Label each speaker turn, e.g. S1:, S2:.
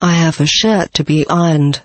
S1: I have a shirt to be ironed.